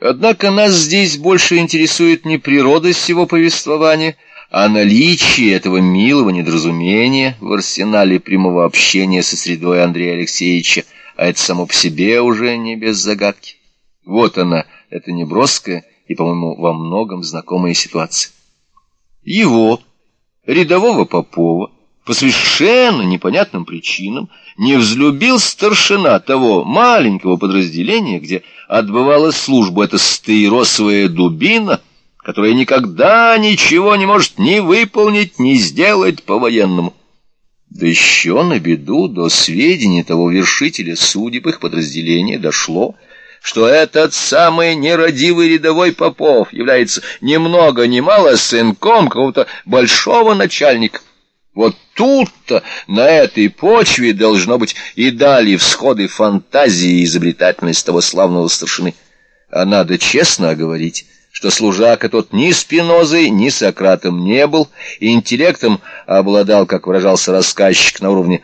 Однако нас здесь больше интересует не природа всего повествования, а наличие этого милого недоразумения в арсенале прямого общения со средой Андрея Алексеевича, а это само по себе уже не без загадки. Вот она, эта неброская и, по-моему, во многом знакомая ситуация. Его, рядового Попова, по совершенно непонятным причинам не взлюбил старшина того маленького подразделения, где отбывала службу эта стаиросовая дубина, которая никогда ничего не может ни выполнить, ни сделать по-военному. Да еще на беду до сведений того вершителя судеб их подразделения дошло, что этот самый нерадивый рядовой Попов является ни много ни мало сынком какого-то большого начальника. Вот тут-то, на этой почве, должно быть, и дали всходы фантазии и изобретательность того славного старшины. А надо честно говорить, что служака тот ни Спинозой, ни Сократом не был, и интеллектом обладал, как выражался рассказчик, на уровне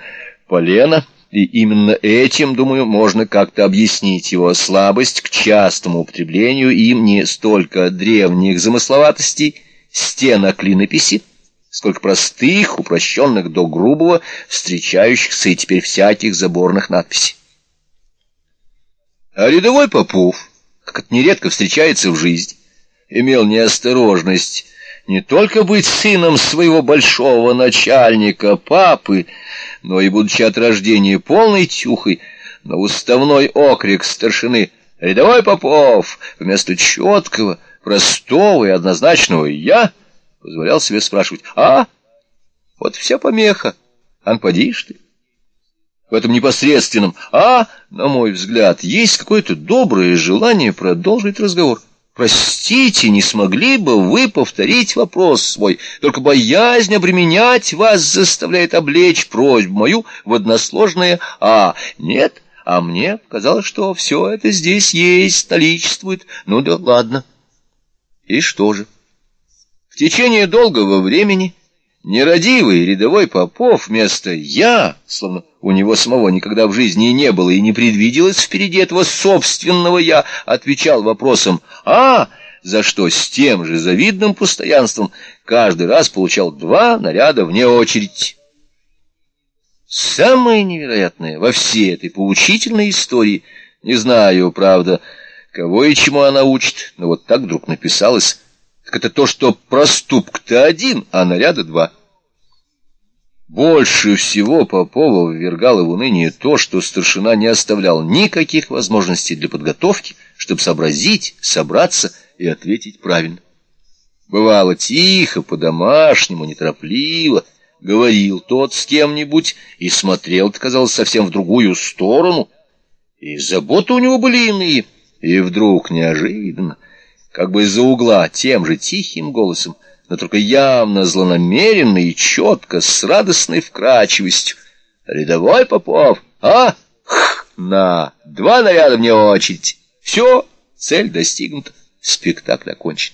полена, и именно этим, думаю, можно как-то объяснить его слабость к частому употреблению им не столько древних замысловатостей, стена клинописи, сколько простых, упрощенных до грубого, встречающихся и теперь всяких заборных надписей. А рядовой Попов, как это нередко встречается в жизни, имел неосторожность не только быть сыном своего большого начальника, папы, но и, будучи от рождения полной тюхой, на уставной окрик старшины «Рядовой Попов!» вместо четкого, простого и однозначного «Я» позволял себе спрашивать «А? Вот вся помеха. Ан, поди ты». В этом непосредственном «А», на мой взгляд, есть какое-то доброе желание продолжить разговор. Простите, не смогли бы вы повторить вопрос свой, только боязнь обременять вас заставляет облечь просьбу мою в односложное «А». Нет, а мне казалось, что все это здесь есть, наличествует. Ну да ладно. И что же? Течение долгого времени нерадивый рядовой Попов вместо «я», словно у него самого никогда в жизни и не было и не предвиделось впереди этого собственного «я», отвечал вопросом «а», за что с тем же завидным постоянством каждый раз получал два наряда вне очередь. Самое невероятное во всей этой поучительной истории, не знаю, правда, кого и чему она учит, но вот так вдруг написалось так это то, что проступок-то один, а наряда два. Больше всего Попова ввергало в уныние то, что старшина не оставлял никаких возможностей для подготовки, чтобы сообразить, собраться и ответить правильно. Бывало тихо, по-домашнему, неторопливо, говорил тот с кем-нибудь и смотрел, казалось, совсем в другую сторону, и заботы у него были иные, и вдруг неожиданно как бы из-за угла, тем же тихим голосом, но только явно злонамеренно и четко, с радостной вкрачивостью. «Рядовой Попов! А? Х, на! Два наряда мне очередь! Все, цель достигнута, спектакль окончен».